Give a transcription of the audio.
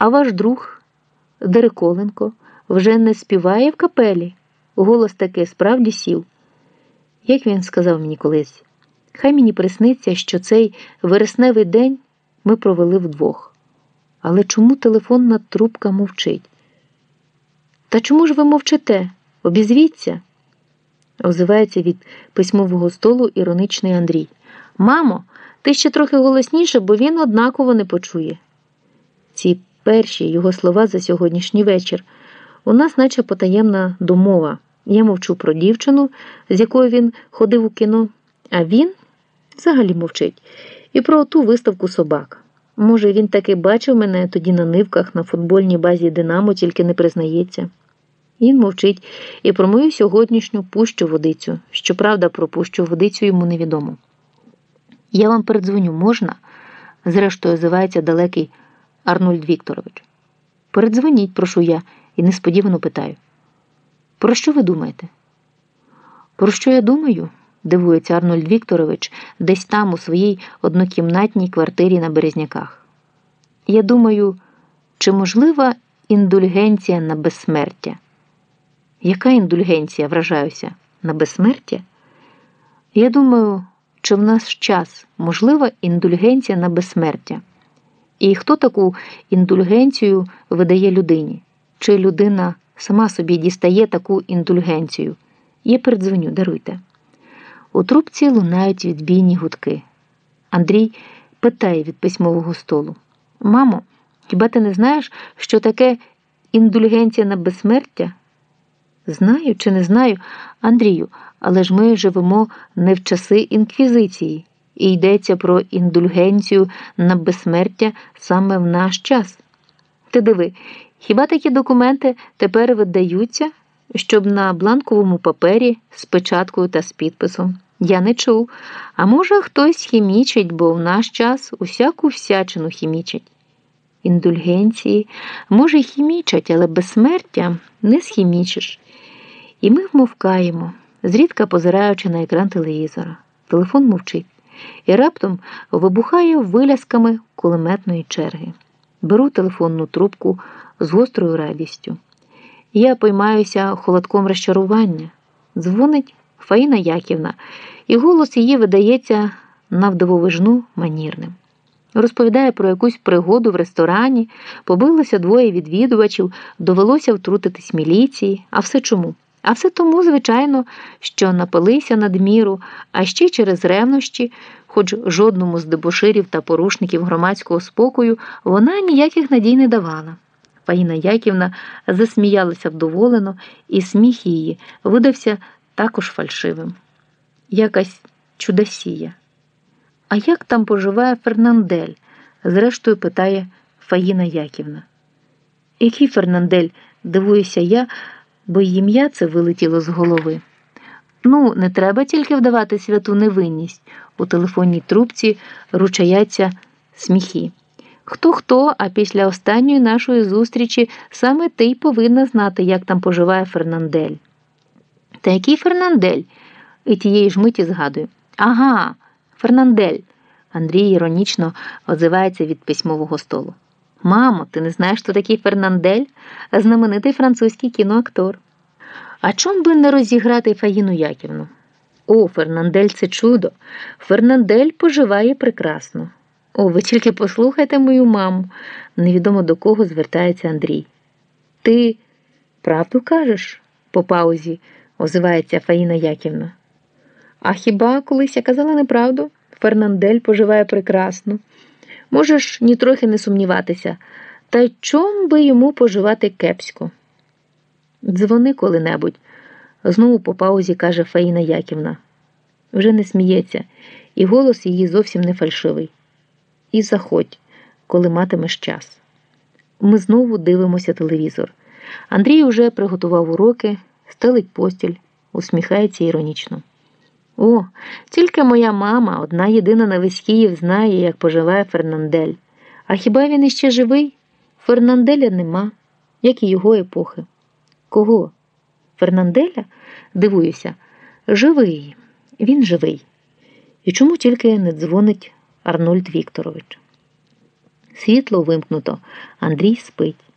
А ваш друг Дериколенко вже не співає в капелі. Голос таки справді сів. Як він сказав мені колись, хай мені присниться, що цей вересневий день ми провели вдвох. Але чому телефонна трубка мовчить? Та чому ж ви мовчите? Обізвіться? озивається від письмового столу іроничний Андрій. Мамо, ти ще трохи голосніше, бо він однаково не почує. Ці перші його слова за сьогоднішній вечір. У нас, наче потаємна домова. Я мовчу про дівчину, з якою він ходив у кіно, а він взагалі мовчить. І про ту виставку собак. Може, він таки бачив мене тоді на нивках на футбольній базі Динамо, тільки не признається. Він мовчить і про мою сьогоднішню пущу водицю. Щоправда, про пущу водицю йому невідомо. Я вам передзвоню можна? зрештою, озивається далекий Арнольд Вікторович. Передзвоніть, прошу я, і несподівано питаю. Про що ви думаєте? Про що я думаю? дивується Арнольд Вікторович, десь там, у своїй однокімнатній квартирі на Березняках. Я думаю, чи можлива індульгенція на безсмертя? Яка індульгенція, вражаюся, на безсмертя? Я думаю, чи в нас час можлива індульгенція на безсмертя? І хто таку індульгенцію видає людині? Чи людина сама собі дістає таку індульгенцію? Я передзвоню, даруйте. У трубці лунають відбійні гудки. Андрій питає від письмового столу: Мамо, хіба ти не знаєш, що таке індульгенція на безсмертя? Знаю чи не знаю, Андрію, але ж ми живемо не в часи інквізиції, і йдеться про індульгенцію на безсмертя саме в наш час. Ти диви, хіба такі документи тепер видаються, щоб на бланковому папері з печаткою та з підписом? Я не чув. А може, хтось хімічить, бо в наш час усяку всячину хімічить. Індульгенції, може, хімічать, але безсмертя не схімічиш. І ми вмовкаємо, зрідка позираючи на екран телевізора. Телефон мовчить і раптом вибухає вилясками кулеметної черги. Беру телефонну трубку з гострою радістю. Я поймаюся холодком розчарування. Дзвонить Фаїна Яківна, і голос її видається навдивовижну манірним. Розповідає про якусь пригоду в ресторані, побилося двоє відвідувачів, довелося втрутитись міліції. А все чому? А все тому, звичайно, що напилися надміру, а ще через ревнощі, хоч жодному з дебоширів та порушників громадського спокою вона ніяких надій не давала. Фаїна Яківна засміялася вдоволено, і сміх її видався також фальшивим. Якась чудосія. А як там поживає Фернандель? зрештою питає Фаїна Яківна. Який Фернандель? дивуюся я бо й ім'я це вилетіло з голови. Ну, не треба тільки вдавати святу невинність. У телефонній трубці ручаяться сміхи. Хто хто, а після останньої нашої зустрічі саме ти й повинна знати, як там поживає Фернандель. Та який Фернандель? І тієї ж миті згадую. Ага, Фернандель. Андрій іронічно озивається від письмового столу. Мамо, ти не знаєш, хто такий Фернандель, знаменитий французький кіноактор. А чом би не розіграти Фаїну Яківну? О, Фернандель це чудо. Фернандель поживає прекрасно. О, ви тільки послухайте мою маму, невідомо до кого звертається Андрій. Ти правду кажеш? по паузі озивається Фаїна Яківна. А хіба колись я казала неправду? Фернандель поживає прекрасно. Можеш нітрохи не сумніватися, та й чом би йому поживати кепсько? Дзвони коли-небудь, знову по паузі каже Фаїна Яківна. Вже не сміється, і голос її зовсім не фальшивий. І заходь, коли матимеш час. Ми знову дивимося телевізор. Андрій уже приготував уроки, стелить постіль, усміхається іронічно. О, тільки моя мама, одна єдина на весь Київ, знає, як поживає Фернандель. А хіба він іще живий? Фернанделя нема, як і його епохи. Кого? Фернанделя? Дивуюся, живий, він живий. І чому тільки не дзвонить Арнольд Вікторович? Світло вимкнуто, Андрій спить.